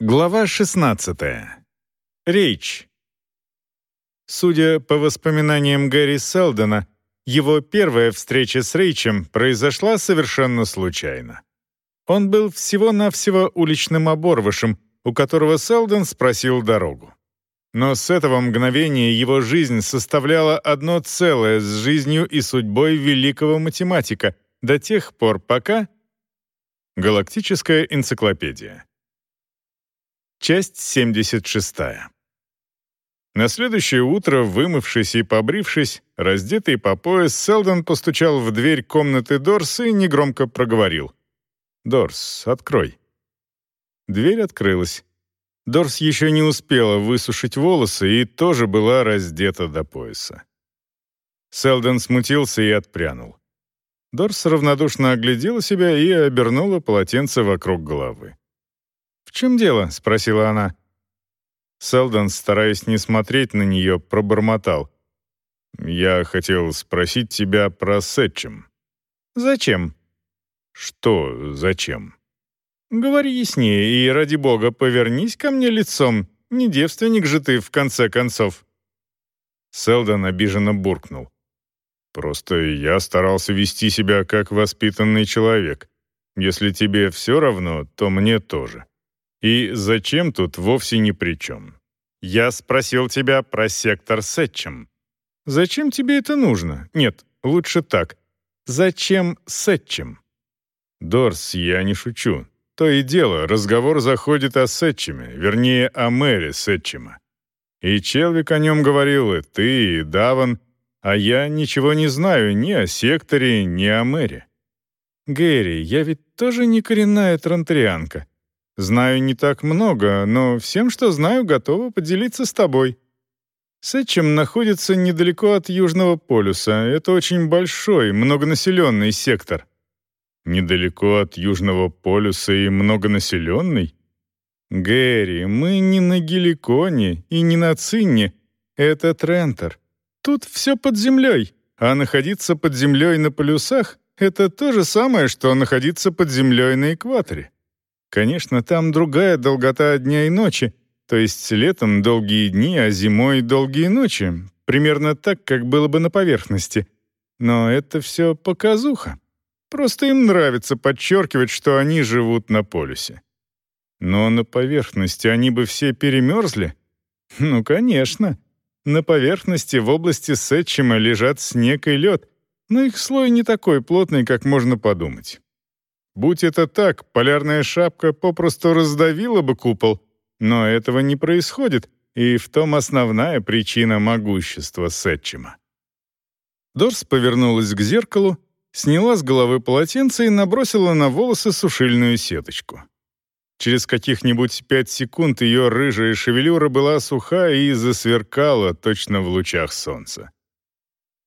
Глава 16. Речь. Судя по воспоминаниям Гэри Селдона, его первая встреча с Рейчем произошла совершенно случайно. Он был всего-навсего уличным оборвышем, у которого Селдон спросил дорогу. Но с этого мгновения его жизнь составляла одно целое с жизнью и судьбой великого математика до тех пор, пока... Галактическая энциклопедия. Часть 76. На следующее утро, вымывшись и побрившись, раздетый по пояс, Селдон постучал в дверь комнаты Дорс и негромко проговорил. «Дорс, открой». Дверь открылась. Дорс еще не успела высушить волосы и тоже была раздета до пояса. Селдон смутился и отпрянул. Дорс равнодушно оглядела себя и обернула полотенце вокруг головы. «В чем дело?» — спросила она. Селдон, стараясь не смотреть на нее, пробормотал. «Я хотел спросить тебя про Сетчем». «Зачем?» «Что зачем?» «Говори яснее и, ради бога, повернись ко мне лицом. Не девственник же ты, в конце концов». Селдон обиженно буркнул. «Просто я старался вести себя как воспитанный человек. Если тебе все равно, то мне тоже». И зачем тут вовсе ни при чем. Я спросил тебя про сектор Сетчем. Зачем тебе это нужно? Нет, лучше так. Зачем Сетчем? Дорс, я не шучу. То и дело, разговор заходит о Сетчеме, вернее, о мэре Сетчема. И Челвик о нем говорил, и ты, и Даван, а я ничего не знаю ни о секторе, ни о мэре. Гэри, я ведь тоже не коренная транторианка. Знаю не так много, но всем, что знаю, готова поделиться с тобой. Сетчем находится недалеко от Южного полюса. Это очень большой, многонаселенный сектор. Недалеко от Южного полюса и многонаселенный? Гэри, мы не на Геликоне и не на Цинне. Это Трентер. Тут все под землей, а находиться под землей на полюсах — это то же самое, что находиться под землей на экваторе. Конечно, там другая долгота дня и ночи, то есть летом долгие дни, а зимой долгие ночи, примерно так, как было бы на поверхности. Но это все показуха. Просто им нравится подчеркивать, что они живут на полюсе. Но на поверхности они бы все перемерзли? Ну, конечно. На поверхности в области Сетчима лежат снег и лед, но их слой не такой плотный, как можно подумать. Будь это так, полярная шапка попросту раздавила бы купол, но этого не происходит, и в том основная причина могущества Сетчима. Дорс повернулась к зеркалу, сняла с головы полотенце и набросила на волосы сушильную сеточку. Через каких-нибудь пять секунд ее рыжая шевелюра была суха и засверкала точно в лучах солнца.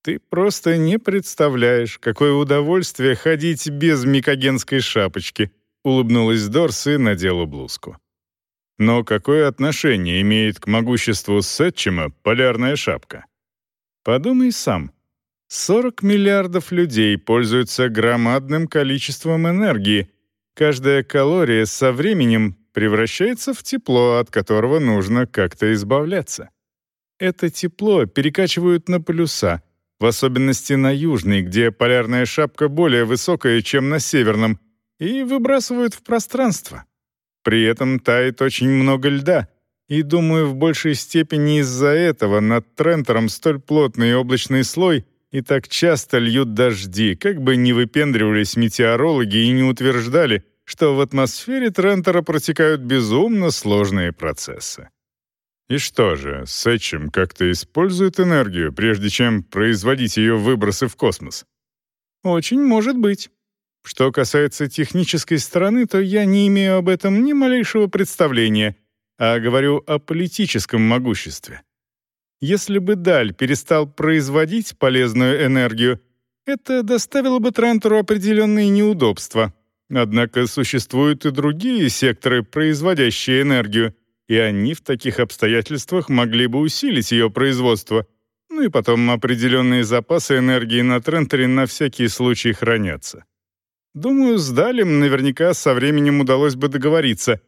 Ты просто не представляешь, какое удовольствие ходить без микогенской шапочки, улыбнулась Дорс и надела блузку. Но какое отношение имеет к могуществу Сетчима полярная шапка? Подумай сам. 40 миллиардов людей пользуются громадным количеством энергии. Каждая калория со временем превращается в тепло, от которого нужно как-то избавляться. Это тепло перекачивают на полюса — в особенности на южной, где полярная шапка более высокая, чем на северном, и выбрасывают в пространство. При этом тает очень много льда, и, думаю, в большей степени из-за этого над Трентером столь плотный облачный слой и так часто льют дожди, как бы не выпендривались метеорологи и не утверждали, что в атмосфере Трентера протекают безумно сложные процессы. И что же, Сэтчем как-то использует энергию, прежде чем производить ее выбросы в космос? Очень может быть. Что касается технической стороны, то я не имею об этом ни малейшего представления, а говорю о политическом могуществе. Если бы Даль перестал производить полезную энергию, это доставило бы Трентеру определенные неудобства. Однако существуют и другие секторы, производящие энергию, и они в таких обстоятельствах могли бы усилить ее производство. Ну и потом определенные запасы энергии на Трентере на всякий случай хранятся. Думаю, с Далем наверняка со временем удалось бы договориться.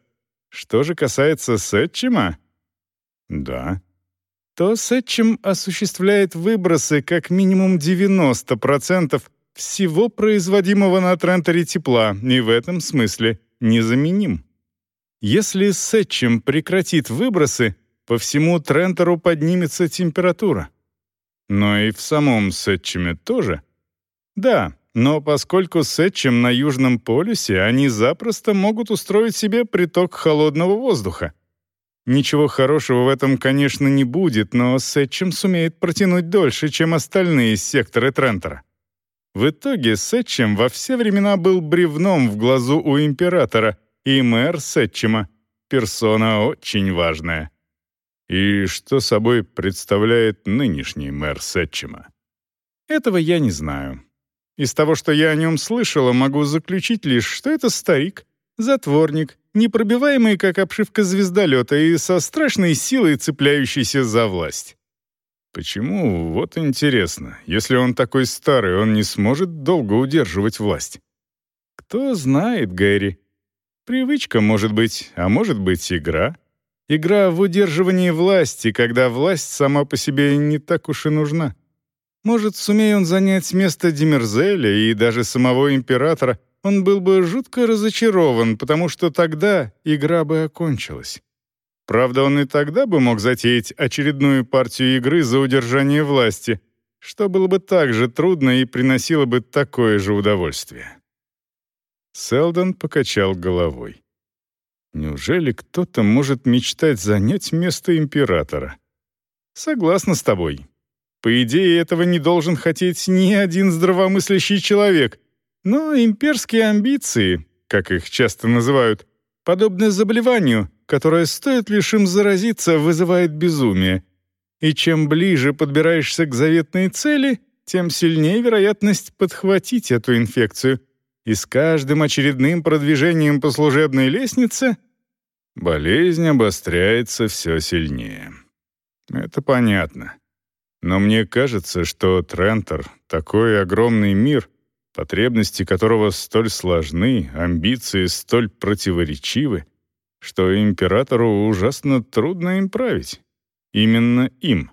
Что же касается Сетчима? Да. То Сетчим осуществляет выбросы как минимум 90% всего производимого на Тренторе тепла, и в этом смысле незаменим. Если Сетчим прекратит выбросы, по всему Трентору поднимется температура. Но и в самом Сетчиме тоже. Да, но поскольку Сетчим на Южном полюсе, они запросто могут устроить себе приток холодного воздуха. Ничего хорошего в этом, конечно, не будет, но Сетчим сумеет протянуть дольше, чем остальные секторы Трентора. В итоге Сетчим во все времена был бревном в глазу у императора, и мэр Сетчима — персона очень важная. И что собой представляет нынешний мэр Сетчима? Этого я не знаю. Из того, что я о нем слышала, могу заключить лишь, что это старик, затворник, непробиваемый, как обшивка звездолета, и со страшной силой цепляющийся за власть. Почему? Вот интересно. Если он такой старый, он не сможет долго удерживать власть. Кто знает, Гэри. Привычка, может быть, а может быть, игра. Игра в удерживании власти, когда власть сама по себе не так уж и нужна. Может, сумея он занять место Демерзеля и даже самого императора, он был бы жутко разочарован, потому что тогда игра бы окончилась. Правда, он и тогда бы мог затеять очередную партию игры за удержание власти, что было бы так же трудно и приносило бы такое же удовольствие. Селдон покачал головой. Неужели кто-то может мечтать занять место императора? Согласна с тобой. По идее, этого не должен хотеть ни один здравомыслящий человек. Но имперские амбиции, как их часто называют, подобны заболеванию, которое стоит лишь им заразиться, вызывает безумие. И чем ближе подбираешься к заветной цели, тем сильнее вероятность подхватить эту инфекцию. И с каждым очередным продвижением по служебной лестнице болезнь обостряется все сильнее. Это понятно. Но мне кажется, что Трентор — такой огромный мир, потребности которого столь сложны, амбиции столь противоречивы, что императору ужасно трудно им править. Именно им.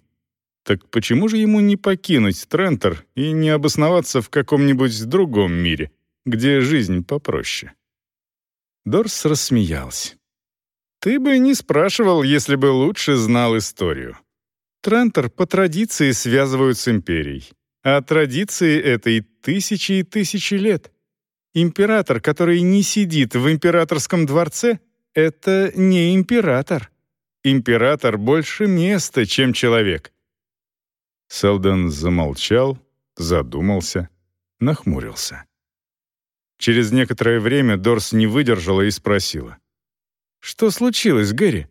Так почему же ему не покинуть Трентор и не обосноваться в каком-нибудь другом мире, где жизнь попроще? Дорс рассмеялся. «Ты бы не спрашивал, если бы лучше знал историю. Трентор по традиции связывают с империей. А традиции этой тысячи и тысячи лет. Император, который не сидит в императорском дворце, это не император. Император больше места, чем человек. Селдон замолчал, задумался, нахмурился. Через некоторое время Дорс не выдержала и спросила. «Что случилось, Гэри?»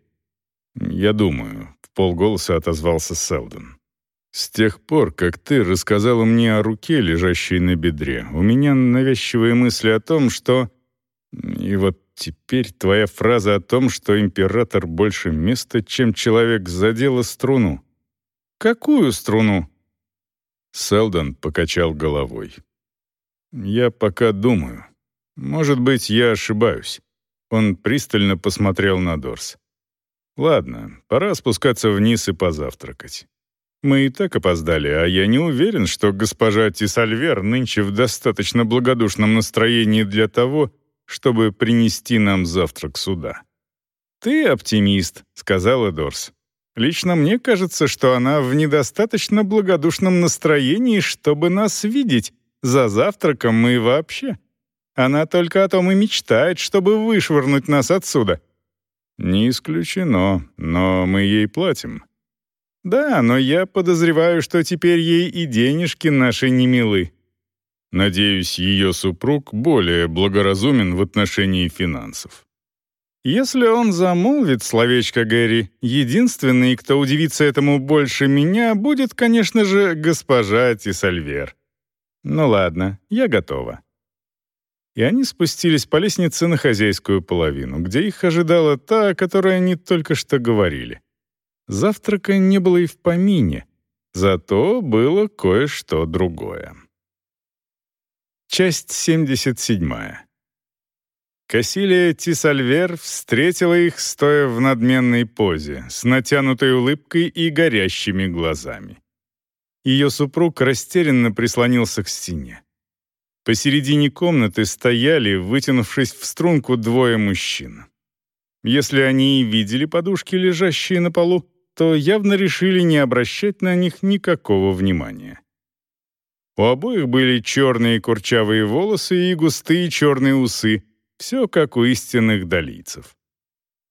«Я думаю, полголоса отозвался Селдон. «С тех пор, как ты рассказала мне о руке, лежащей на бедре, у меня навязчивые мысли о том, что... И вот теперь твоя фраза о том, что император больше места, чем человек, задела струну. Какую струну?» Селдон покачал головой. «Я пока думаю. Может быть, я ошибаюсь». Он пристально посмотрел на Дорс. Ладно, пора спускаться вниз и позавтракать. Мы и так опоздали, а я не уверен, что госпожа Тисальвер нынче в достаточно благодушном настроении для того, чтобы принести нам завтрак сюда. «Ты оптимист», — сказала Дорс. «Лично мне кажется, что она в недостаточно благодушном настроении, чтобы нас видеть, за завтраком и вообще. Она только о том и мечтает, чтобы вышвырнуть нас отсюда. «Не исключено, но мы ей платим». «Да, но я подозреваю, что теперь ей и денежки наши не милы». Надеюсь, ее супруг более благоразумен в отношении финансов. Если он замолвит словечко Гэри, единственный, кто удивится этому больше меня, будет, конечно же, госпожа Тисальвер. Ну ладно, я готова и они спустились по лестнице на хозяйскую половину, где их ожидала та, о которой они только что говорили. Завтрака не было и в помине, зато было кое-что другое. Часть 77. Кассилия Тисальвер встретила их, стоя в надменной позе, с натянутой улыбкой и горящими глазами. Ее супруг растерянно прислонился к стене. Посередине комнаты стояли, вытянувшись в струнку, двое мужчин. Если они и видели подушки, лежащие на полу, то явно решили не обращать на них никакого внимания. У обоих были черные курчавые волосы и густые черные усы, все как у истинных долийцев.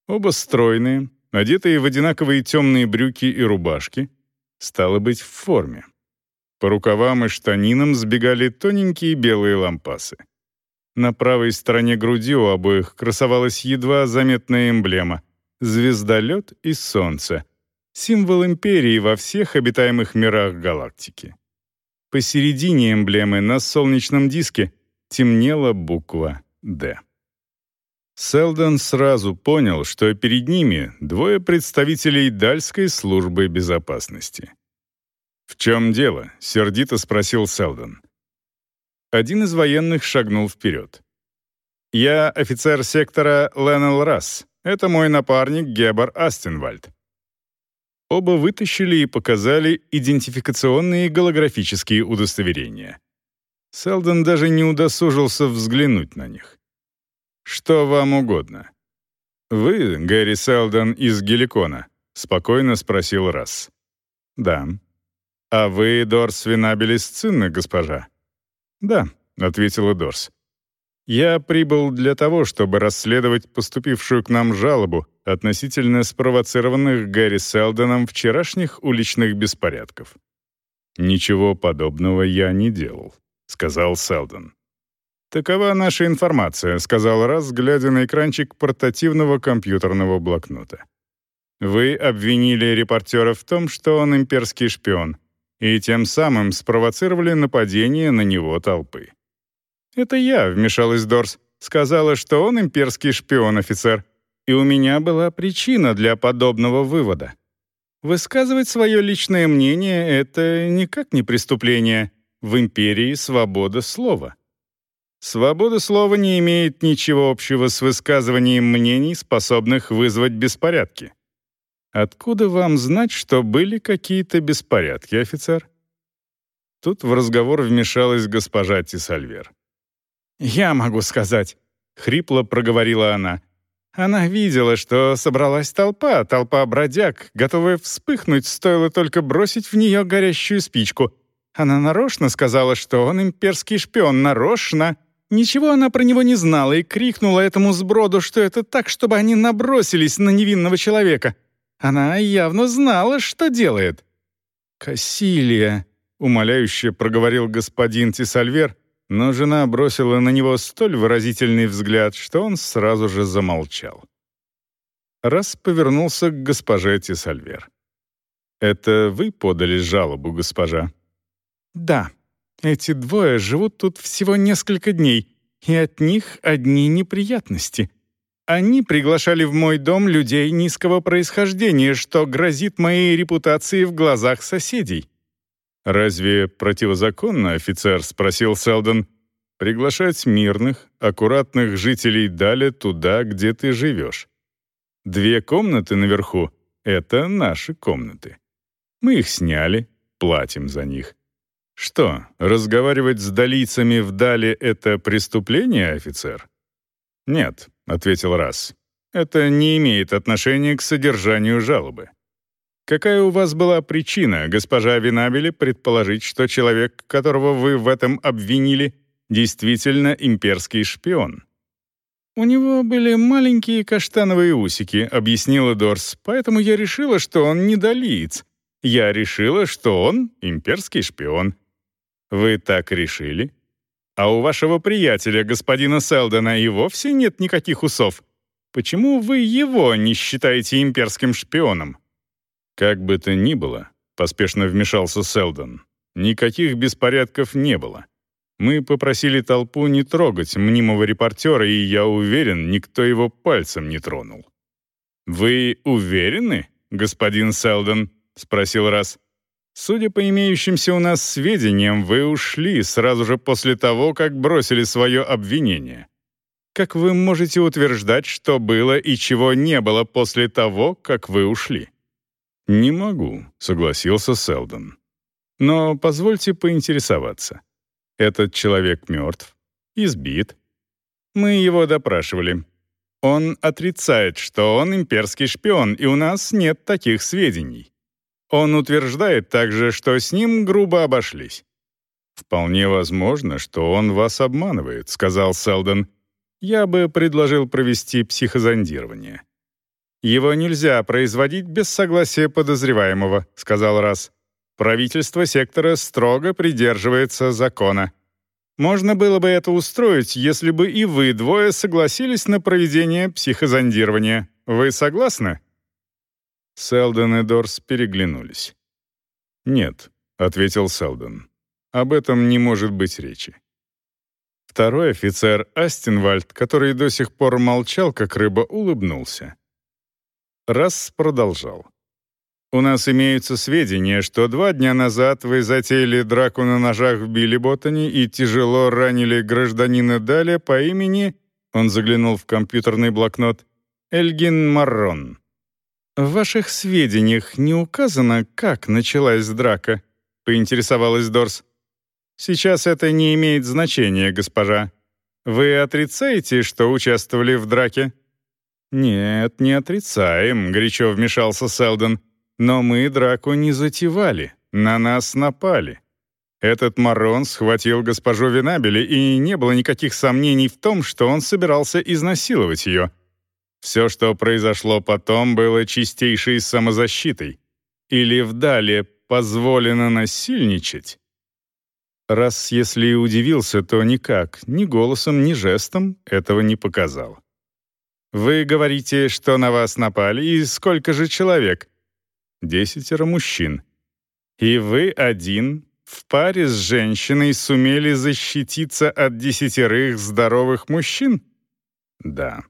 Оба стройные, одетые в одинаковые темные брюки и рубашки, стало быть, в форме. По рукавам и штанинам сбегали тоненькие белые лампасы. На правой стороне груди у обоих красовалась едва заметная эмблема — звездолет и солнце, символ империи во всех обитаемых мирах галактики. Посередине эмблемы на солнечном диске темнела буква «Д». Селдон сразу понял, что перед ними двое представителей Дальской службы безопасности. «В чем дело?» — сердито спросил Селдон. Один из военных шагнул вперед. «Я офицер сектора Леннел Расс. Это мой напарник Гебер Астенвальд». Оба вытащили и показали идентификационные голографические удостоверения. Селдон даже не удосужился взглянуть на них. «Что вам угодно?» «Вы, Гэри Селдон из Геликона?» — спокойно спросил Расс. «Да». «А вы Дорс Винабелис госпожа?» «Да», — ответила Дорс. «Я прибыл для того, чтобы расследовать поступившую к нам жалобу относительно спровоцированных Гэри Селдоном вчерашних уличных беспорядков». «Ничего подобного я не делал», — сказал Селдон. «Такова наша информация», — сказал Раз, глядя на экранчик портативного компьютерного блокнота. «Вы обвинили репортера в том, что он имперский шпион, и тем самым спровоцировали нападение на него толпы. «Это я», — вмешалась Дорс, — «сказала, что он имперский шпион-офицер, и у меня была причина для подобного вывода. Высказывать свое личное мнение — это никак не преступление. В империи свобода слова». Свобода слова не имеет ничего общего с высказыванием мнений, способных вызвать беспорядки. Откуда вам знать, что были какие-то беспорядки, офицер? Тут в разговор вмешалась госпожа Тисальвер. «Я могу сказать», — хрипло проговорила она. Она видела, что собралась толпа, толпа бродяг, готовая вспыхнуть, стоило только бросить в нее горящую спичку. Она нарочно сказала, что он имперский шпион, нарочно. Ничего она про него не знала и крикнула этому сброду, что это так, чтобы они набросились на невинного человека. Она явно знала, что делает. «Кассилия», — умоляюще проговорил господин Тисальвер, но жена бросила на него столь выразительный взгляд, что он сразу же замолчал. Раз повернулся к госпоже Тисальвер. «Это вы подали жалобу, госпожа?» «Да. Эти двое живут тут всего несколько дней, и от них одни неприятности. Они приглашали в мой дом людей низкого происхождения, что грозит моей репутации в глазах соседей». «Разве противозаконно, офицер?» — спросил Селдон. «Приглашать мирных, аккуратных жителей Дали туда, где ты живешь. Две комнаты наверху — это наши комнаты. Мы их сняли, платим за них. Что, разговаривать с долийцами в Дале — это преступление, офицер?» «Нет», — ответил Расс. «Это не имеет отношения к содержанию жалобы. Какая у вас была причина, госпожа Винабели, предположить, что человек, которого вы в этом обвинили, действительно имперский шпион?» «У него были маленькие каштановые усики», — объяснила Дорс, «поэтому я решила, что он недолиец. Я решила, что он имперский шпион». «Вы так решили?» А у вашего приятеля, господина Селдона, и вовсе нет никаких усов. Почему вы его не считаете имперским шпионом?» «Как бы то ни было», — поспешно вмешался Селдон, «никаких беспорядков не было. Мы попросили толпу не трогать мнимого репортера, и я уверен, никто его пальцем не тронул». «Вы уверены, господин Селдон?» — спросил Раз. Судя по имеющимся у нас сведениям, вы ушли сразу же после того, как бросили свое обвинение. как вы можете утверждать, что было и чего не было после того, как вы ушли?» «Не могу», — согласился Селдон. «Но позвольте поинтересоваться. Этот человек мертв, избит. Мы его допрашивали. Он отрицает, что он имперский шпион, и у нас нет таких сведений. Он утверждает также, что с ним грубо обошлись. «Вполне возможно, что он вас обманывает», — сказал Селдон. «Я бы предложил провести психозондирование». «Его нельзя производить без согласия подозреваемого», — сказал Расс. «Правительство сектора строго придерживается закона. Можно было бы это устроить, если бы и вы двое согласились на проведение психозондирования. Вы согласны?» Селдон и Дорс переглянулись. «Нет», — ответил Селдон. «Об этом не может быть речи». Второй офицер, Астенвальд, который до сих пор молчал, как рыба, улыбнулся. Раз продолжал. «У нас имеются сведения, что два дня назад вы затеяли драку на ножах в Билли-Боттоне и тяжело ранили гражданина Даля по имени...» Он заглянул в компьютерный блокнот. «Эльгин Маррон». «В ваших сведениях не указано, как началась драка», — поинтересовалась Дорс. «Сейчас это не имеет значения, госпожа. Вы отрицаете, что участвовали в драке?» «Нет, не отрицаем», — горячо вмешался Селдон. Но мы драку не затевали, на нас напали. Этот Марон схватил госпожу Винабели, и не было никаких сомнений в том, что он собирался изнасиловать ее. Все, что произошло потом, было чистейшей самозащитой. Или вдали позволено насильничать? Раз если и удивился, то никак, ни голосом, ни жестом этого не показал. «Вы говорите, что на вас напали, и сколько же человек?» десятеро мужчин. И вы один в паре с женщиной сумели защититься от десятерых здоровых мужчин? Да,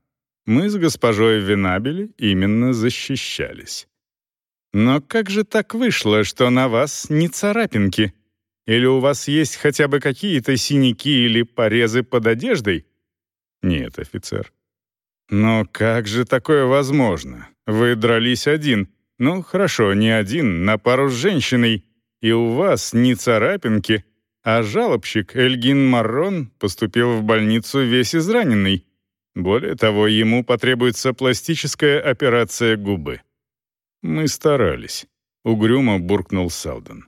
мы с госпожой Винабели именно защищались. Но как же так вышло, что на вас не царапинки? Или у вас есть хотя бы какие-то синяки или порезы под одеждой? Нет, офицер. Но как же такое возможно? Вы дрались один, ну, хорошо, не один, на пару с женщиной. И у вас не царапинки, а жалобщик Эльгин Маррон поступил в больницу весь израненный. Более того, ему потребуется пластическая операция губы. Мы старались. Угрюмо буркнул Салден.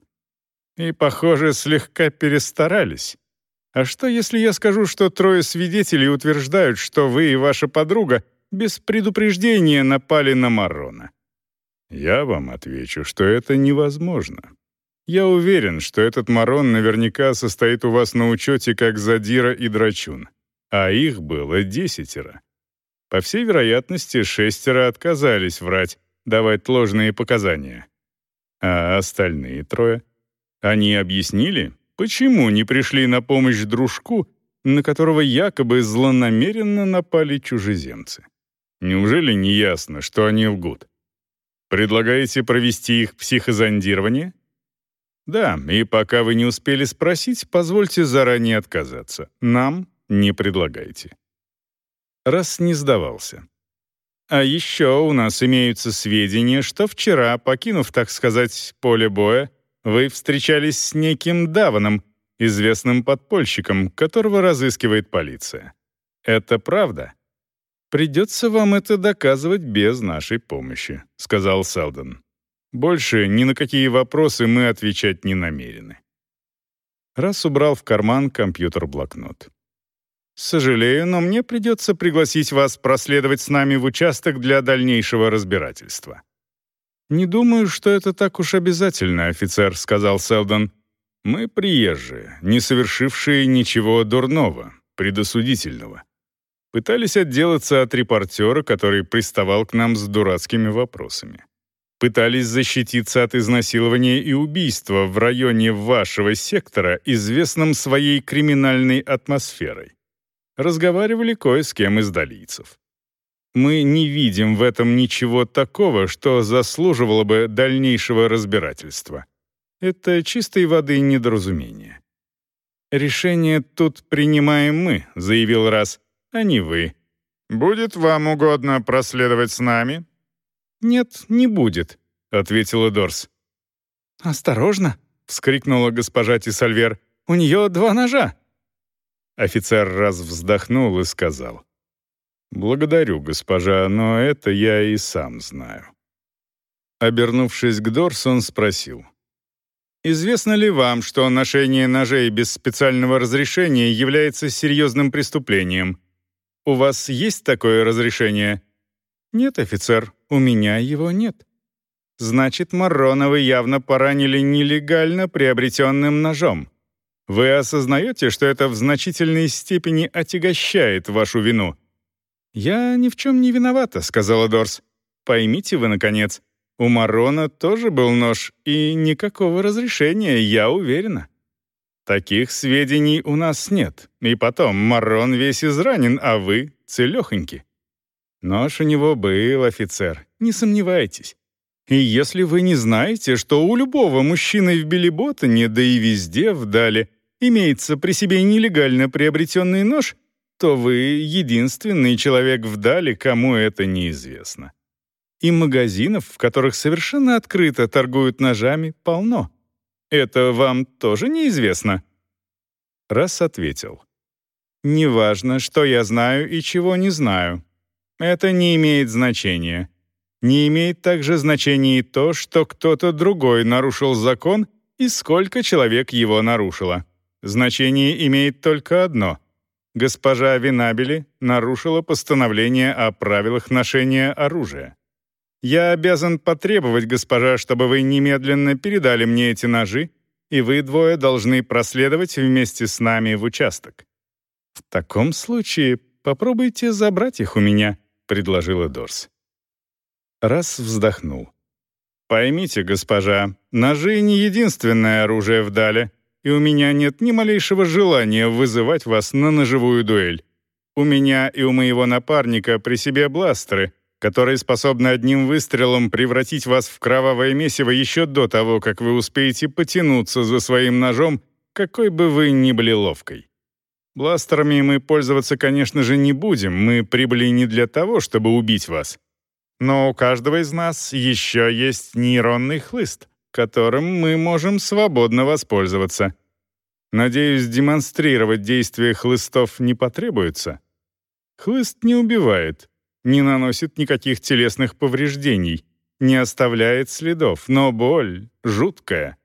И, похоже, слегка перестарались. А что, если я скажу, что трое свидетелей утверждают, что вы и ваша подруга без предупреждения напали на Маррона? Я вам отвечу, что это невозможно. Я уверен, что этот Марон наверняка состоит у вас на учете как Задира и Драчун, а их было десятеро. По всей вероятности, шестеро отказались врать, давать ложные показания. А остальные трое? Они объяснили, почему не пришли на помощь дружку, на которого якобы злонамеренно напали чужеземцы. Неужели не ясно, что они лгут? Предлагаете провести их психозондирование? Да, и пока вы не успели спросить, позвольте заранее отказаться. Нам не предлагайте. Раз не сдавался. А еще у нас имеются сведения, что вчера, покинув, так сказать, поле боя, вы встречались с неким Даваном, известным подпольщиком, которого разыскивает полиция. Это правда? «Придется вам это доказывать без нашей помощи», — сказал Селдон. «Больше ни на какие вопросы мы отвечать не намерены». Раз убрал в карман компьютер-блокнот. «Сожалею, но мне придется пригласить вас проследовать с нами в участок для дальнейшего разбирательства». «Не думаю, что это так уж обязательно, офицер», — сказал Селдон. «Мы приезжие, не совершившие ничего дурного, предосудительного. Пытались отделаться от репортера, который приставал к нам с дурацкими вопросами. Пытались защититься от изнасилования и убийства в районе вашего сектора, известном своей криминальной атмосферой. Разговаривали кое с кем из долийцев. Мы не видим в этом ничего такого, что заслуживало бы дальнейшего разбирательства. Это чистой воды недоразумение. «Решение тут принимаем мы», — заявил Раз а не вы. «Будет вам угодно проследовать с нами?» «Нет, не будет», — ответила Дорс. «Осторожно!» — вскрикнула госпожа Тисальвер. «У нее два ножа!» Офицер раз вздохнул и сказал. «Благодарю, госпожа, но это я и сам знаю». Обернувшись к Дорс, он спросил. «Известно ли вам, что ношение ножей без специального разрешения является серьезным преступлением? У вас есть такое разрешение?» «Нет, офицер, у меня его нет». «Значит, Марроновы явно поранили нелегально приобретенным ножом. Вы осознаете, что это в значительной степени отягощает вашу вину?» «Я ни в чем не виновата», — сказала Дорс. «Поймите вы, наконец, у Марона тоже был нож, и никакого разрешения, я уверена. Таких сведений у нас нет. И потом, Марон весь изранен, а вы целехоньки. Нож у него был, офицер, не сомневайтесь. И если вы не знаете, что у любого мужчины в Билиботтоне, да и везде вдали, имеется при себе нелегально приобретенный нож, то вы единственный человек вдали, кому это неизвестно. И магазинов, в которых совершенно открыто торгуют ножами, полно. Это вам тоже неизвестно?» Раз ответил. «Неважно, что я знаю и чего не знаю. Это не имеет значения. Не имеет также значения и то, что кто-то другой нарушил закон и сколько человек его нарушило. Значение имеет только одно. Госпожа Винабели нарушила постановление о правилах ношения оружия. Я обязан потребовать, госпожа, чтобы вы немедленно передали мне эти ножи, и вы двое должны проследовать вместе с нами в участок. В таком случае попробуйте забрать их у меня, предложила Дорс. Раз вздохнул. Поймите, госпожа, ножи не единственное оружие в Дале, и у меня нет ни малейшего желания вызывать вас на ножевую дуэль. У меня и у моего напарника при себе бластеры — которые способны одним выстрелом превратить вас в кровавое месиво еще до того, как вы успеете потянуться за своим ножом, какой бы вы ни были ловкой. Бластерами мы пользоваться, конечно же, не будем, мы прибыли не для того, чтобы убить вас. Но у каждого из нас еще есть нейронный хлыст, которым мы можем свободно воспользоваться. Надеюсь, демонстрировать действие хлыстов не потребуется. Хлыст не убивает, не наносит никаких телесных повреждений, не оставляет следов, но боль жуткая.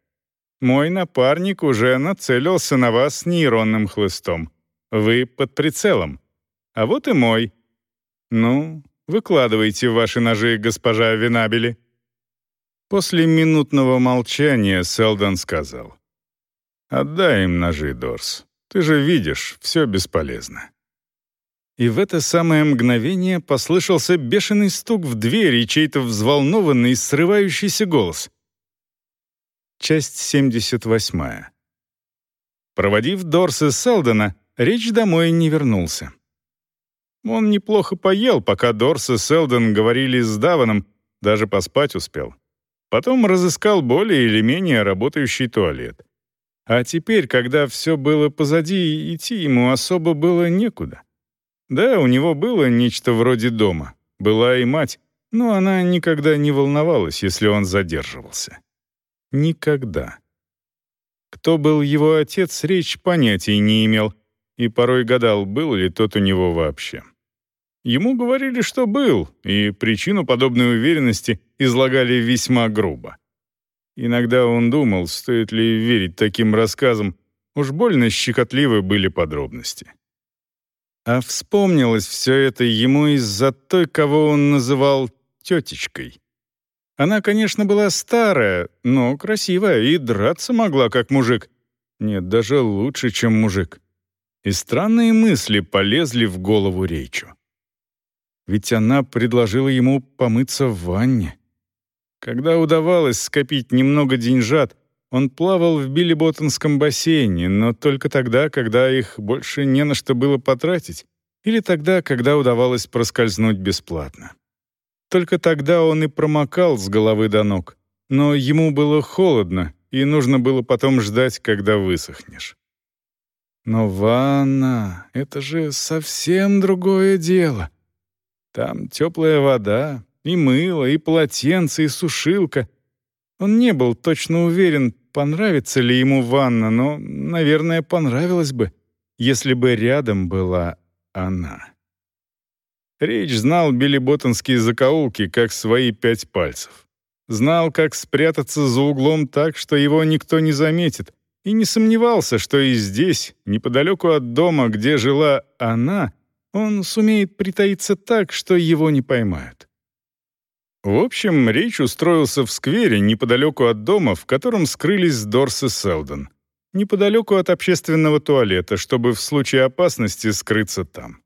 Мой напарник уже нацелился на вас нейронным хлыстом. Вы под прицелом. А вот и мой. Ну, выкладывайте ваши ножи, госпожа Винабели. После минутного молчания Селдон сказал. «Отдай им ножи, Дорс. Ты же видишь, все бесполезно». И в это самое мгновение послышался бешеный стук в дверь и чей-то взволнованный, срывающийся голос. Часть 78. Проводив Дорса Селдона, речь домой не вернулся. Он неплохо поел, пока Дорс и Селдон говорили с Даваном, даже поспать успел. Потом разыскал более или менее работающий туалет. А теперь, когда все было позади, идти ему особо было некуда. Да, у него было нечто вроде дома. Была и мать, но она никогда не волновалась, если он задерживался. Никогда. Кто был его отец, речь понятия не имел, и порой гадал, был ли тот у него вообще. Ему говорили, что был, и причину подобной уверенности излагали весьма грубо. Иногда он думал, стоит ли верить таким рассказам, уж больно щекотливы были подробности. А вспомнилось все это ему из-за той, кого он называл тетечкой. Она, конечно, была старая, но красивая и драться могла, как мужик. Нет, даже лучше, чем мужик. И странные мысли полезли в голову Рейчу. Ведь она предложила ему помыться в ванне. Когда удавалось скопить немного деньжат, он плавал в Билли-Боттонском бассейне, но только тогда, когда их больше не на что было потратить, или тогда, когда удавалось проскользнуть бесплатно. Только тогда он и промокал с головы до ног, но ему было холодно, и нужно было потом ждать, когда высохнешь. Но ванна — это же совсем другое дело. Там теплая вода, и мыло, и полотенце, и сушилка. Он не был точно уверен, понравится ли ему ванна, но, наверное, понравилось бы, если бы рядом была она. Речь знал билиботтонские закоулки, как свои пять пальцев. Знал, как спрятаться за углом так, что его никто не заметит, и не сомневался, что и здесь, неподалеку от дома, где жила она, он сумеет притаиться так, что его не поймают. В общем, Речь устроился в сквере неподалеку от дома, в котором скрылись Дорс и Селдон. Неподалеку от общественного туалета, чтобы в случае опасности скрыться там.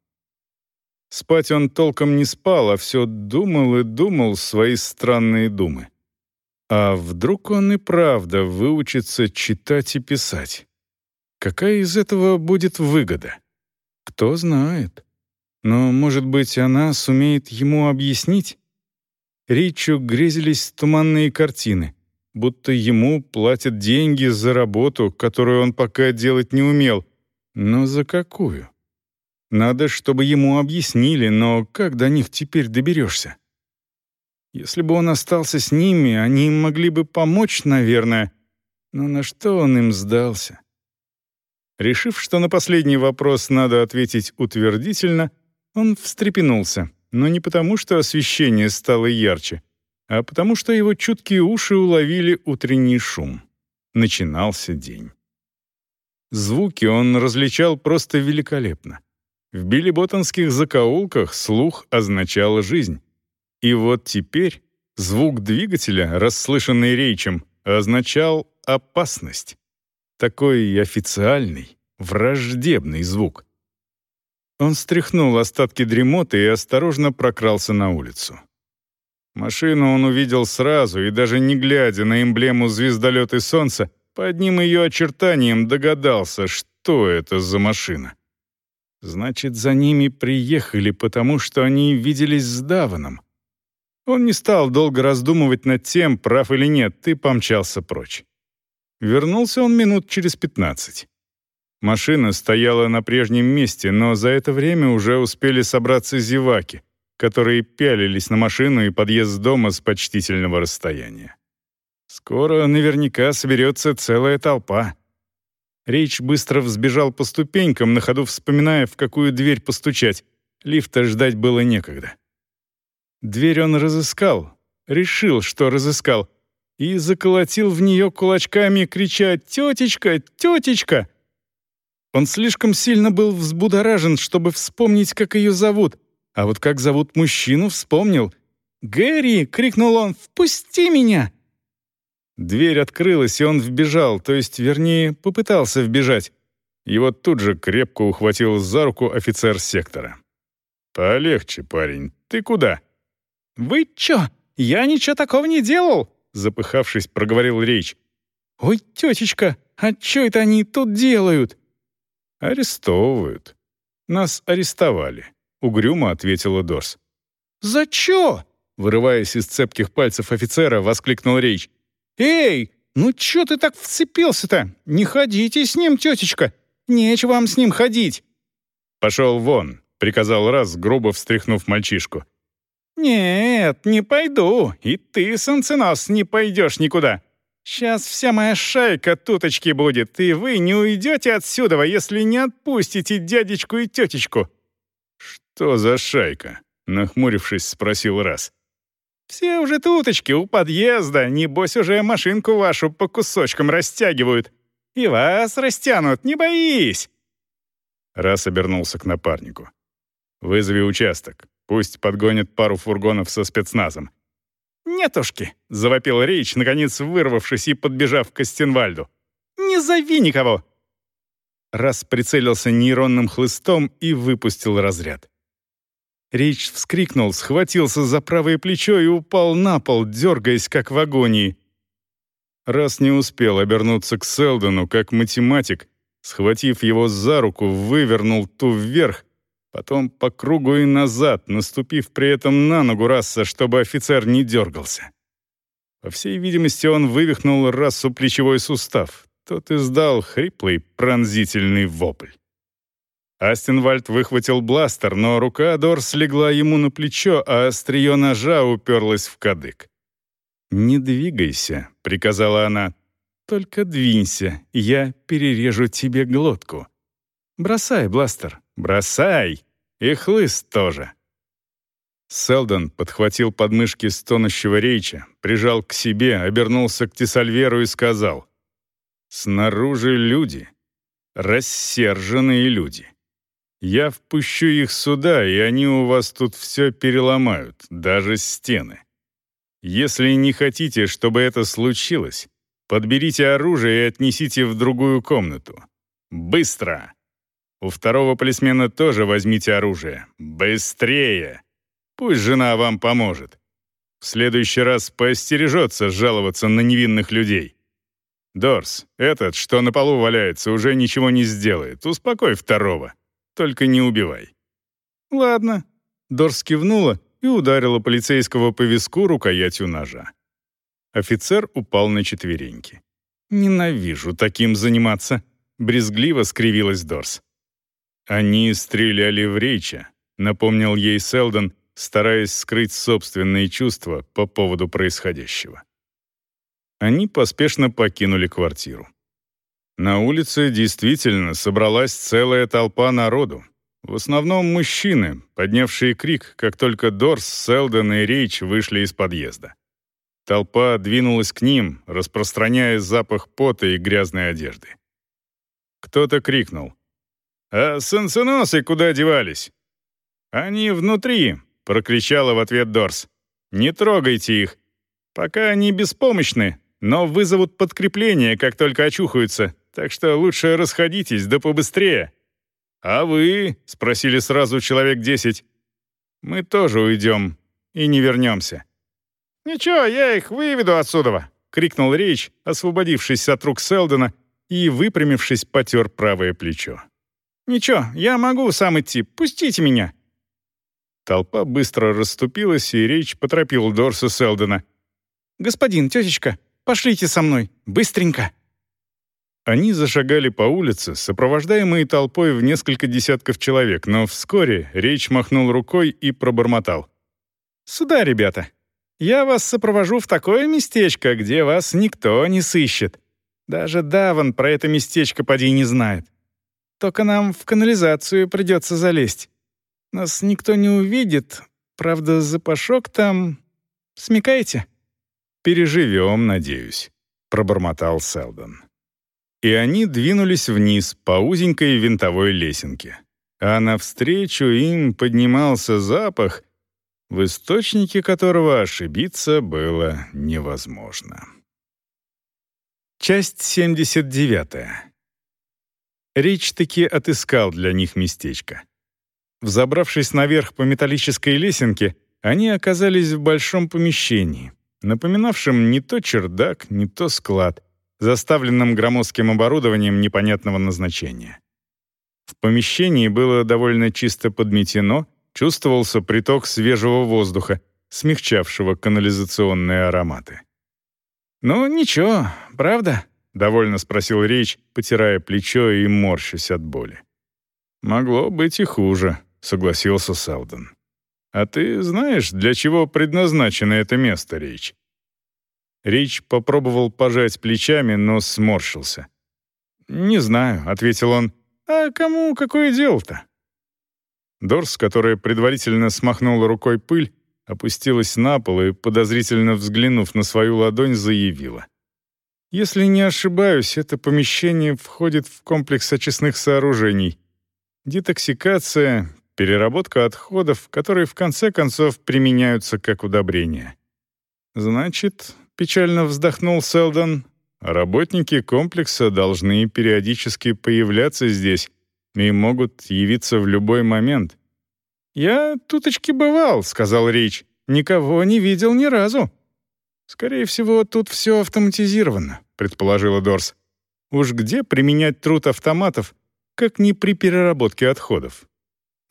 Спать он толком не спал, а все думал и думал свои странные думы. А вдруг он и правда выучится читать и писать? Какая из этого будет выгода? Кто знает. Но, может быть, она сумеет ему объяснить? Ричу грезились туманные картины, будто ему платят деньги за работу, которую он пока делать не умел. Но за какую? Надо, чтобы ему объяснили, но как до них теперь доберешься? Если бы он остался с ними, они могли бы помочь, наверное. Но на что он им сдался? Решив, что на последний вопрос надо ответить утвердительно, он встрепенулся, но не потому, что освещение стало ярче, а потому что его чуткие уши уловили утренний шум. Начинался день. Звуки он различал просто великолепно. В билиботтонских закоулках слух означал жизнь. И вот теперь звук двигателя, расслышанный речем, означал опасность. Такой официальный, враждебный звук. Он стряхнул остатки дремоты и осторожно прокрался на улицу. Машину он увидел сразу и даже не глядя на эмблему звездолет и солнца, по одним ее очертаниям догадался, что это за машина. Значит, за ними приехали, потому что они виделись с Даваном. Он не стал долго раздумывать над тем, прав или нет, и помчался прочь. Вернулся он минут через пятнадцать. Машина стояла на прежнем месте, но за это время уже успели собраться зеваки, которые пялились на машину и подъезд дома с почтительного расстояния. Скоро наверняка соберется целая толпа. Рейч быстро взбежал по ступенькам, на ходу вспоминая, в какую дверь постучать. Лифта ждать было некогда. Дверь он разыскал, решил, что разыскал, и заколотил в нее кулачками, крича «Тетечка! Тетечка!». Он слишком сильно был взбудоражен, чтобы вспомнить, как ее зовут, а вот как зовут мужчину, вспомнил. «Гэри!» — крикнул он. «Впусти меня!» Дверь открылась, и он вбежал, то есть, вернее, попытался вбежать. Его тут же крепко ухватил за руку офицер сектора. «Полегче, парень. Ты куда?» «Вы чё? Я ничего такого не делал!» Запыхавшись, проговорил речь. «Ой, тетечка, а чё это они тут делают?» «Арестовывают. Нас арестовали», — угрюмо ответила Дорс. «За чё?» — вырываясь из цепких пальцев офицера, воскликнул речь. «Эй, ну чё ты так вцепился-то? Не ходите с ним, тетечка. Нечего вам с ним ходить». «Пошел вон», — приказал раз, грубо встряхнув мальчишку. «Нет, не пойду. И ты, солнценос, не пойдешь никуда. Сейчас вся моя шайка туточки будет, и вы не уйдете отсюда, если не отпустите дядечку и тетечку». «Что за шайка?» — нахмурившись, спросил раз. «Все уже туточки у подъезда, небось уже машинку вашу по кусочкам растягивают. И вас растянут, не боись!» Раз обернулся к напарнику. «Вызови участок. Пусть подгонят пару фургонов со спецназом. «Нетушки!» — завопил Рейч, наконец вырвавшись и подбежав к Костенвальду. «Не зови никого!» Раз прицелился нейронным хлыстом и выпустил разряд. Рейч вскрикнул, схватился за правое плечо и упал на пол, дергаясь, как в агонии. Раз не успел обернуться к Селдону, как математик, схватив его за руку, вывернул ту вверх, потом по кругу и назад, наступив при этом на ногу Расса, чтобы офицер не дергался. По всей видимости, он вывихнул Рассу плечевой сустав. Тот издал хриплый, пронзительный вопль. Астенвальд выхватил бластер, но рука Дорс легла ему на плечо, а острие ножа уперлось в кадык. «Не двигайся», — приказала она. «Только двинься, я перережу тебе глотку. Бросай бластер, бросай, и хлыст тоже». Селдон подхватил подмышки стонущего реча, прижал к себе, обернулся к Тесальверу и сказал. «Снаружи люди, рассерженные люди. Я впущу их сюда, и они у вас тут все переломают, даже стены. Если не хотите, чтобы это случилось, подберите оружие и отнесите в другую комнату. Быстро! У второго полисмена тоже возьмите оружие. Быстрее!» Пусть жена вам поможет. В следующий раз поостережется жаловаться на невинных людей. Дорс, этот, что на полу валяется, уже ничего не сделает. Успокой второго. Только не убивай». «Ладно». Дорс кивнула и ударила полицейского по виску рукоятью ножа. Офицер упал на четвереньки. «Ненавижу таким заниматься», — брезгливо скривилась Дорс. «Они стреляли в Рейча», — напомнил ей Селдон, стараясь скрыть собственные чувства по поводу происходящего. Они поспешно покинули квартиру. На улице действительно собралась целая толпа народу. В основном мужчины, поднявшие крик, как только Дорс, Селден и Рейч вышли из подъезда. Толпа двинулась к ним, распространяя запах пота и грязной одежды. Кто-то крикнул. «А санценосы куда девались?» «Они внутри», прокричала в ответ Дорс. «Не трогайте их. Пока они беспомощны, но вызовут подкрепление, как только очухаются, так что лучше расходитесь, да побыстрее». «А вы?» — спросили сразу человек десять. «Мы тоже уйдем и не вернемся». «Ничего, я их выведу отсюда!» — крикнул Рейч, освободившись от рук Селдона и, выпрямившись, потер правое плечо. «Ничего, я могу сам идти, пустите меня!» Толпа быстро расступилась, и речь поторопил Дорса Селдена. «Господин, тетечка, пошлите со мной, быстренько!» Они зашагали по улице, сопровождаемые толпой в несколько десятков человек, но вскоре речь махнул рукой и пробормотал. «Сюда, ребята! Я вас сопровожу в такое местечко, где вас никто не сыщет. Даже Даван про это местечко поди не знает. Только нам в канализацию придется залезть. Нас никто не увидит. Правда, запашок там... Смекаете?» «Переживем, надеюсь», — пробормотал Селдон. И они двинулись вниз по узенькой винтовой лесенке. А навстречу им поднимался запах, в источнике которого ошибиться было невозможно. Часть 79. Рич таки отыскал для них местечко. Взобравшись наверх по металлической лесенке, они оказались в большом помещении, напоминавшем не то чердак, не то склад, заставленном громоздким оборудованием непонятного назначения. В помещении было довольно чисто подметено, чувствовался приток свежего воздуха, смягчавшего канализационные ароматы. «Ну, ничего, правда?» — довольно спросил Рейч, потирая плечо и морщась от боли. «Могло быть и хуже», — согласился Селдон. «А ты знаешь, для чего предназначено это место, Рич?» Рич попробовал пожать плечами, но сморщился. «Не знаю», — ответил он. «А кому какое дело-то?» Дорс, которая предварительно смахнула рукой пыль, опустилась на пол и, подозрительно взглянув на свою ладонь, заявила. «Если не ошибаюсь, это помещение входит в комплекс очистных сооружений. Детоксикация, переработка отходов, которые в конце концов применяются как удобрения. Значит, печально вздохнул Селдон, работники комплекса должны периодически появляться здесь и могут явиться в любой момент. «Я туточки бывал», — сказал Рич. «Никого не видел ни разу». «Скорее всего, тут все автоматизировано», — предположила Дорс. «Уж где применять труд автоматов, как не при переработке отходов?»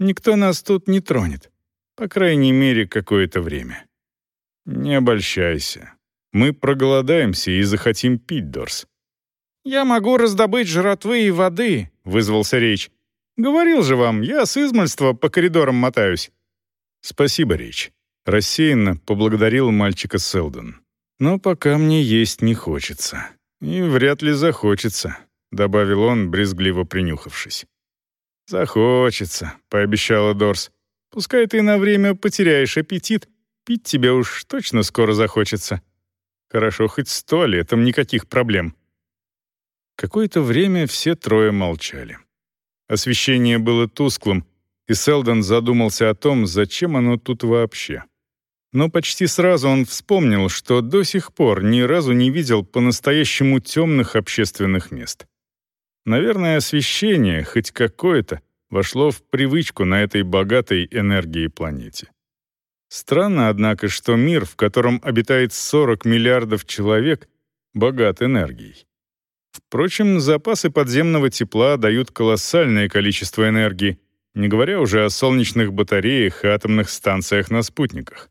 Никто нас тут не тронет. По крайней мере, какое-то время. Не обольщайся. Мы проголодаемся и захотим пить, Дорс. «Я могу раздобыть жратвы и воды», — вызвался речь. Говорил же вам, я с измальства по коридорам мотаюсь». «Спасибо, Рич». Рассеянно поблагодарил мальчика Селдон. «Но пока мне есть не хочется. И вряд ли захочется», — добавил он, брезгливо принюхавшись. «Захочется», — пообещала Дорс. «Пускай ты на время потеряешь аппетит, пить тебе уж точно скоро захочется. Хорошо, хоть с туалетом никаких проблем». Какое-то время все трое молчали. Освещение было тусклым, и Селдон задумался о том, зачем оно тут вообще. Но почти сразу он вспомнил, что до сих пор ни разу не видел по-настоящему темных общественных мест. Наверное, освещение, хоть какое-то, вошло в привычку на этой богатой энергией планете. Странно, однако, что мир, в котором обитает 40 миллиардов человек, богат энергией. Впрочем, запасы подземного тепла дают колоссальное количество энергии, не говоря уже о солнечных батареях и атомных станциях на спутниках.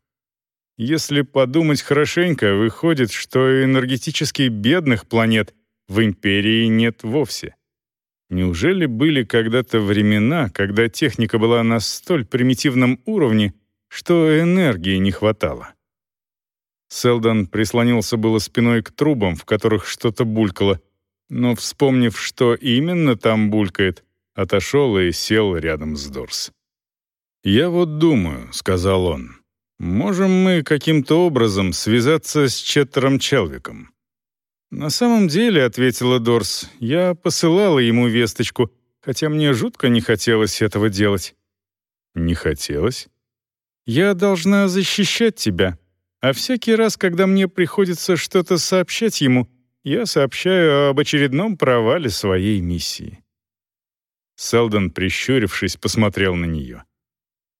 Если подумать хорошенько, выходит, что энергетически бедных планет в империи нет вовсе. Неужели были когда-то времена, когда техника была на столь примитивном уровне, что энергии не хватало? Селдон прислонился было спиной к трубам, в которых что-то булькало, но, вспомнив, что именно там булькает, отошел и сел рядом с Дорс. «Я вот думаю», — сказал он, — «можем мы каким-то образом связаться с Четтером Челвиком?» «На самом деле», — ответила Дорс, — «я посылала ему весточку, хотя мне жутко не хотелось этого делать». «Не хотелось?» «Я должна защищать тебя, а всякий раз, когда мне приходится что-то сообщать ему, я сообщаю об очередном провале своей миссии». Селдон, прищурившись, посмотрел на нее.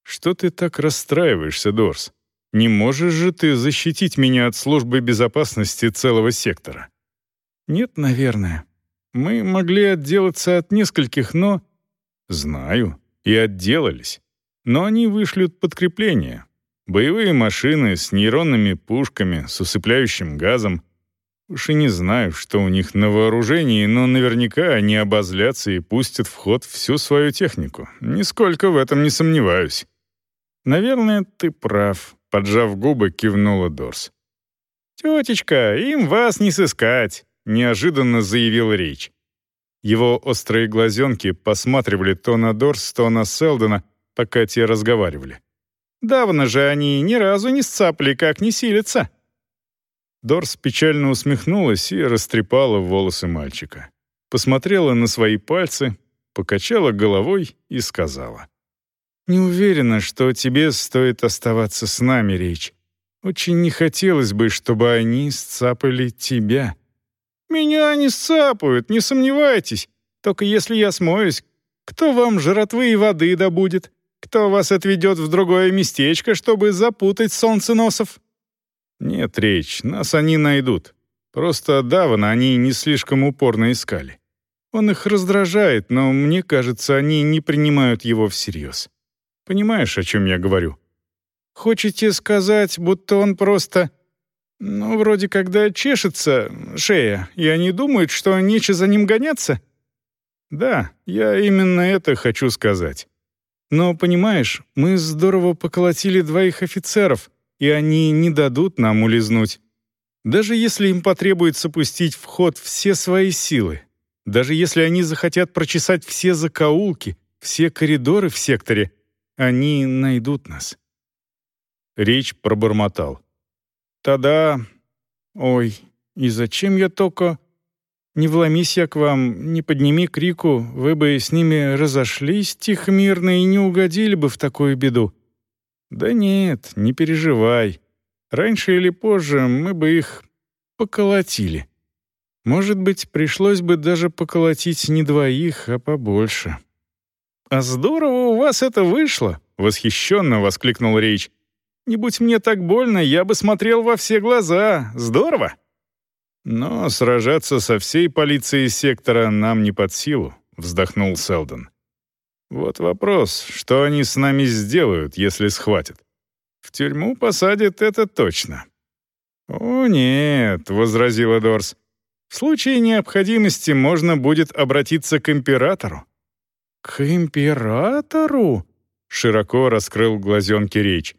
«Что ты так расстраиваешься, Дорс? Не можешь же ты защитить меня от службы безопасности целого сектора?» «Нет, наверное. Мы могли отделаться от нескольких, но...» «Знаю. И отделались. Но они вышлют подкрепление. Боевые машины с нейронными пушками, с усыпляющим газом, Уж и не знаю, что у них на вооружении, но наверняка они обозлятся и пустят в ход всю свою технику. Нисколько в этом не сомневаюсь. Наверное, ты прав, поджав губы, кивнула Дорс. «Тетечка, им вас не сыскать», — неожиданно заявил Рич. Его острые глазенки посматривали то на Дорс, то на Селдона, пока те разговаривали. «Давно же они ни разу не сцапли, как не силятся». Дорс печально усмехнулась и растрепала волосы мальчика. Посмотрела на свои пальцы, покачала головой и сказала. «Не уверена, что тебе стоит оставаться с нами, Речь. Очень не хотелось бы, чтобы они сцапали тебя». «Меня не сцапают, не сомневайтесь. Только если я смоюсь, кто вам жратвы и воды добудет? Кто вас отведет в другое местечко, чтобы запутать солнценосов?» Нет, речь, нас они найдут. Просто Давана они не слишком упорно искали. Он их раздражает, но мне кажется, они не принимают его всерьез. Понимаешь, о чем я говорю? Хочете сказать, будто он просто... Ну, вроде когда чешется шея, и они думают, что нече за ним гоняться? Да, я именно это хочу сказать. Но, понимаешь, мы здорово поколотили двоих офицеров — и они не дадут нам улизнуть. Даже если им потребуется пустить в ход все свои силы, даже если они захотят прочесать все закоулки, все коридоры в секторе, они найдут нас. Речь пробормотал. «Тогда... Ой, и зачем я только... Не вломись я к вам, не подними крику, вы бы с ними разошлись тихо мирно и не угодили бы в такую беду. «Да нет, не переживай. Раньше или позже мы бы их поколотили. Может быть, пришлось бы даже поколотить не двоих, а побольше». «А здорово вас это вышло!» — восхищенно воскликнул Рейч. «Не будь мне так больно, я бы смотрел во все глаза. Здорово!» «Но сражаться со всей полицией сектора нам не под силу», — вздохнул Селдон. Вот вопрос, что они с нами сделают, если схватят? В тюрьму посадят это точно. «О, нет», — возразила Дорс. «В случае необходимости можно будет обратиться к императору». «К императору?» — широко раскрыл глазенки речь.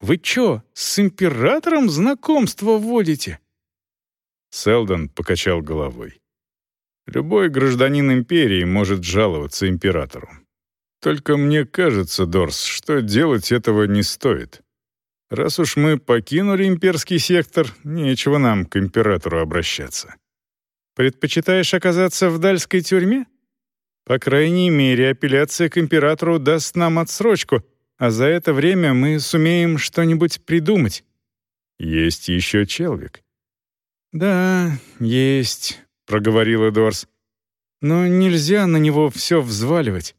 «Вы чё, с императором знакомство вводите?» Селдон покачал головой. Любой гражданин империи может жаловаться императору. Только мне кажется, Дорс, что делать этого не стоит. Раз уж мы покинули имперский сектор, нечего нам к императору обращаться. Предпочитаешь оказаться в дальской тюрьме? По крайней мере, апелляция к императору даст нам отсрочку, а за это время мы сумеем что-нибудь придумать. Есть еще Челвик. Да, есть, проговорила Дорс. Но нельзя на него все взваливать.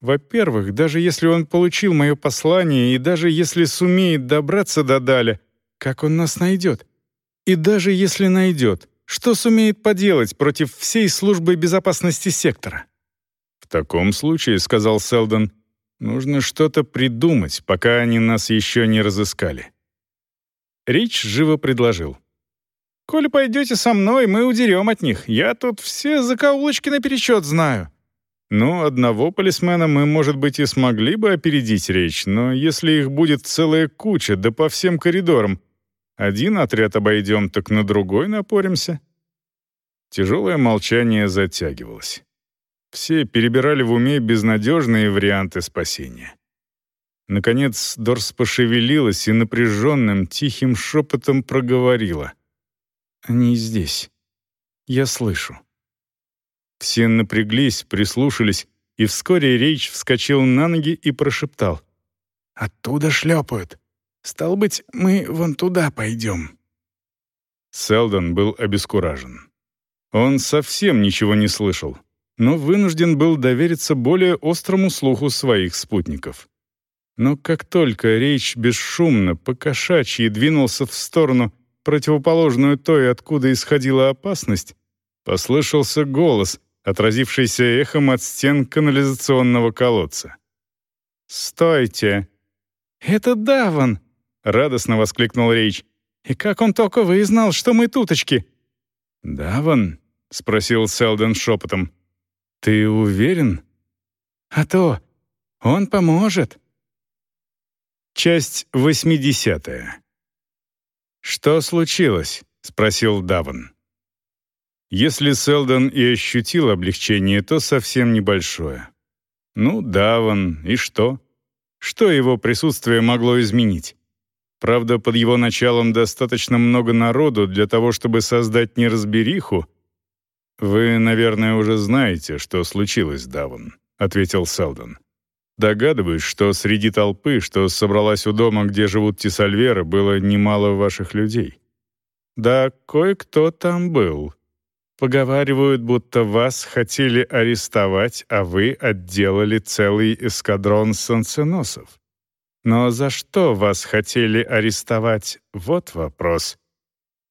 Во-первых, даже если он получил мое послание и даже если сумеет добраться до Даля, как он нас найдет? И даже если найдет, что сумеет поделать против всей службы безопасности сектора? «В таком случае, — сказал Селдон, — нужно что-то придумать, пока они нас еще не разыскали». Рич живо предложил. «Коли пойдете со мной, мы удерем от них. Я тут все закоулочки наперечет знаю. Ну, одного полисмена мы, может быть, и смогли бы опередить речь, но если их будет целая куча, да по всем коридорам, один отряд обойдем, так на другой напоримся. Тяжелое молчание затягивалось. Все перебирали в уме безнадежные варианты спасения. Наконец Дорс пошевелилась и напряженным, тихим шепотом проговорила. «Они здесь. Я слышу». Все напряглись, прислушались, и вскоре Рейч вскочил на ноги и прошептал. «Оттуда шлепают. Стал быть, мы вон туда пойдем». Селдон был обескуражен. Он совсем ничего не слышал, но вынужден был довериться более острому слуху своих спутников. Но как только Рейч бесшумно, покошачьи двинулся в сторону, противоположную той, откуда исходила опасность, послышался голос, отразившийся эхом от стен канализационного колодца. «Стойте!» «Это Даван!» — радостно воскликнул Рейч. «И как он только вызнал, что мы туточки?» «Даван?» — спросил Селден шепотом. «Ты уверен?» «А то! Он поможет!» Часть восьмидесятая. «Что случилось?» — спросил Даван. Если Селдон и ощутил облегчение, то совсем небольшое. Ну, Даван, и что? Что его присутствие могло изменить? Правда, под его началом достаточно много народу для того, чтобы создать неразбериху. «Вы, наверное, уже знаете, что случилось, Даван», — ответил Селдон. «Догадываюсь, что среди толпы, что собралась у дома, где живут Тисальверы, было немало ваших людей». «Да, кое-кто там был», Поговаривают, будто вас хотели арестовать, а вы отделали целый эскадрон санценосов. Но за что вас хотели арестовать? Вот вопрос.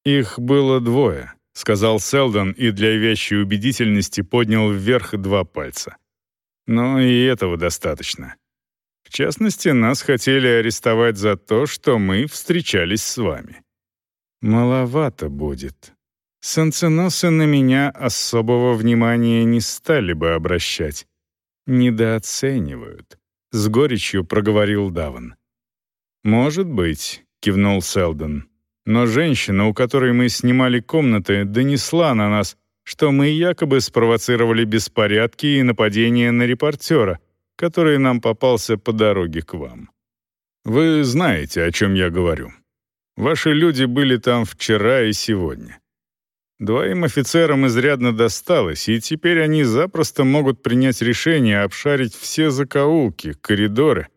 Их было двое, сказал Селдон и для вещей убедительности поднял вверх два пальца. Но и этого достаточно. В частности, нас хотели арестовать за то, что мы встречались с вами. Маловато будет, Санценосы на меня особого внимания не стали бы обращать. Недооценивают. С горечью проговорил Даван. «Может быть», — кивнул Селдон. «Но женщина, у которой мы снимали комнаты, донесла на нас, что мы якобы спровоцировали беспорядки и нападения на репортера, который нам попался по дороге к вам. Вы знаете, о чем я говорю. Ваши люди были там вчера и сегодня. Двоим офицерам изрядно досталось, и теперь они запросто могут принять решение обшарить все закоулки, коридоры,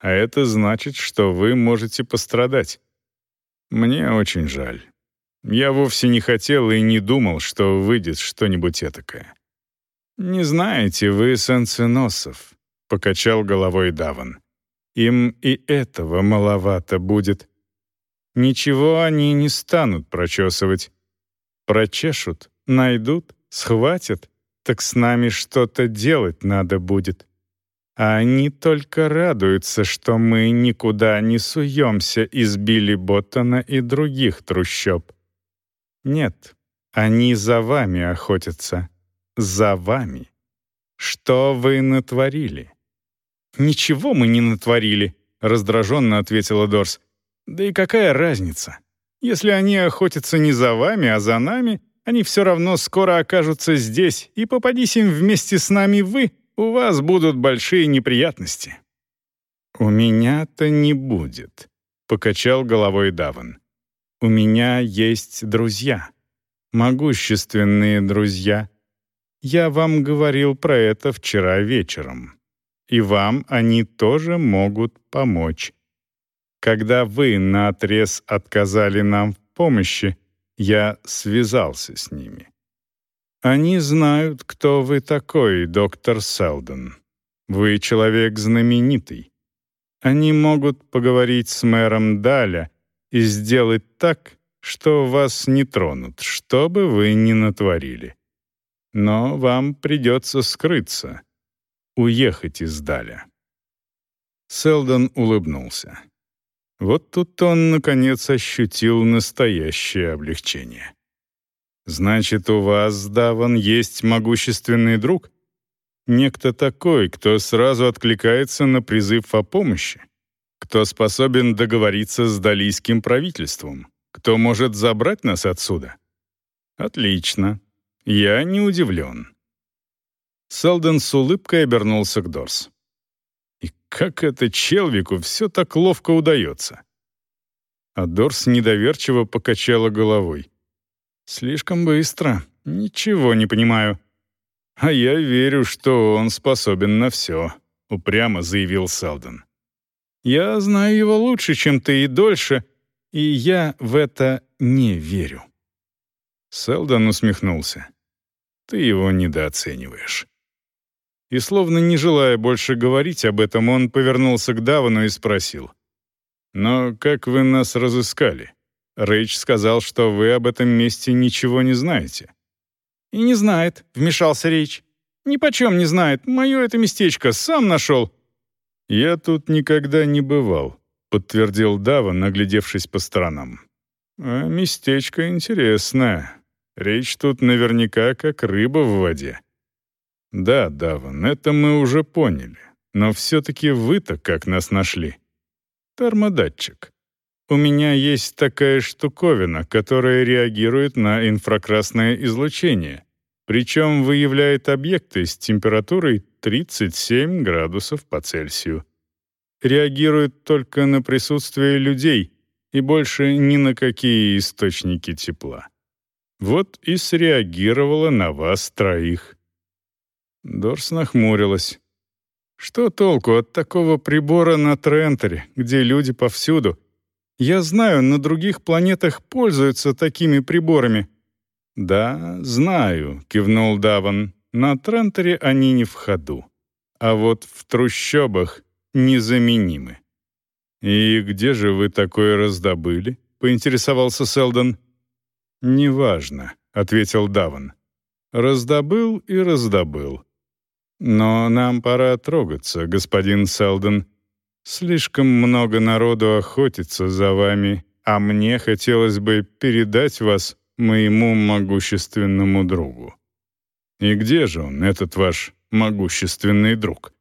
а это значит, что вы можете пострадать. Мне очень жаль. Я вовсе не хотел и не думал, что выйдет что-нибудь этакое. «Не знаете вы сенсеносов», — покачал головой Даван. «Им и этого маловато будет. Ничего они не станут прочесывать. Прочешут, найдут, схватят, так с нами что-то делать надо будет. Они только радуются, что мы никуда не суемся из Билли Боттона и других трущоб. Нет, они за вами охотятся. За вами. Что вы натворили?» «Ничего мы не натворили», — раздраженно ответила Дорс. «Да и какая разница? Если они охотятся не за вами, а за нами, они все равно скоро окажутся здесь, и попадись им вместе с нами вы, у вас будут большие неприятности». «У меня-то не будет», — покачал головой Даван. «У меня есть друзья, могущественные друзья. Я вам говорил про это вчера вечером. И вам они тоже могут помочь. Когда вы наотрез отказали нам в помощи, я связался с ними. Они знают, кто вы такой, доктор Селдон. Вы человек знаменитый. Они могут поговорить с мэром Даля и сделать так, что вас не тронут, что бы вы ни натворили. Но вам придется скрыться, уехать из Даля». Селдон улыбнулся. Вот тут он, наконец, ощутил настоящее облегчение. «Значит, у вас, Даван, есть могущественный друг? Некто такой, кто сразу откликается на призыв о помощи? Кто способен договориться с далийским правительством? Кто может забрать нас отсюда?» «Отлично. Я не удивлен». Селдон с улыбкой обернулся к Дорс. И как это Челвику все так ловко удается? А Дорс недоверчиво покачала головой. «Слишком быстро. Ничего не понимаю». «А я верю, что он способен на все», — упрямо заявил Селдон. «Я знаю его лучше, чем ты и дольше, и я в это не верю». Селдон усмехнулся. «Ты его недооцениваешь». И словно не желая больше говорить об этом, он повернулся к Давану и спросил. «Но как вы нас разыскали? Рэйч сказал, что вы об этом месте ничего не знаете». «И не знает», — вмешался Рейч. «Ни почем не знает. Мое это местечко сам нашел». «Я тут никогда не бывал», — подтвердил Даван, наглядевшись по сторонам. «А местечко интересное. Речь тут наверняка как рыба в воде. «Да, Даван, это мы уже поняли. Но все-таки вы-то как нас нашли?» «Термодатчик. У меня есть такая штуковина, которая реагирует на инфракрасное излучение, причем выявляет объекты с температурой 37 градусов по Цельсию. Реагирует только на присутствие людей и больше ни на какие источники тепла. Вот и среагировала на вас троих. Дорс нахмурилась. «Что толку от такого прибора на Трентере, где люди повсюду? Я знаю, на других планетах пользуются такими приборами». «Да, знаю», — кивнул Даван. «На Трентере они не в ходу. А вот в трущобах незаменимы». «И где же вы такое раздобыли?» — поинтересовался Селдон. «Неважно», — ответил Даван. «Раздобыл и раздобыл. Но нам пора трогаться, господин Селдон. Слишком много народу охотится за вами, а мне хотелось бы передать вас моему могущественному другу. И где же он, этот ваш могущественный друг?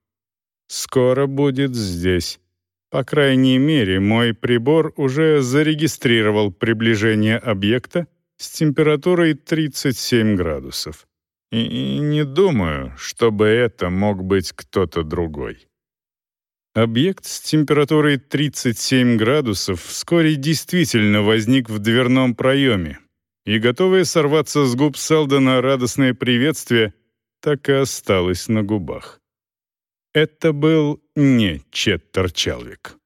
Скоро будет здесь. По крайней мере, мой прибор уже зарегистрировал приближение объекта с температурой 37 градусов. И не думаю, чтобы это мог быть кто-то другой. Объект с температурой 37 градусов вскоре действительно возник в дверном проеме, и готовое сорваться с губ Селдона радостное приветствие так и осталось на губах. Это был не Четтер Челвик.